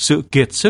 sự kiệt sức.